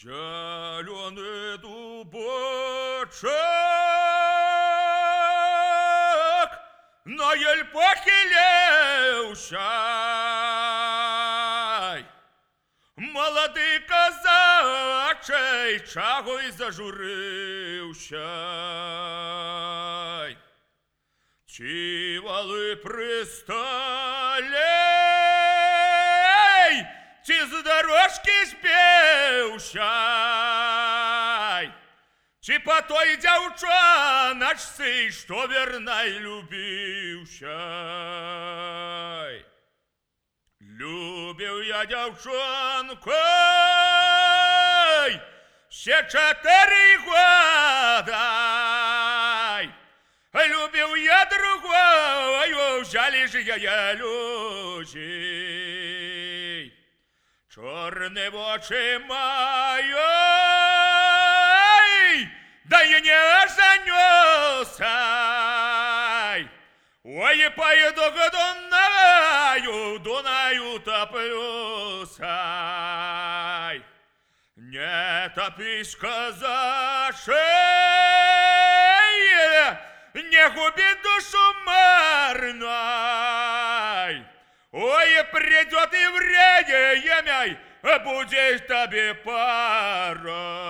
Зеленый дубочек на ель похилевся. Молодий козачий чаго й зажурився. Ті вали пристали, збився. Чи по той дівчаночці, що вірна й любився. Любив я дівчанку, ще чотири года. Любив я другою, взяли ж я людей. Чорне очі маю, да я не женюся. Ой, поеду к Дунаю, Дунаю топлюся. Не топись, казашей, не губи душу Ой, придет и время, будет тебе пора.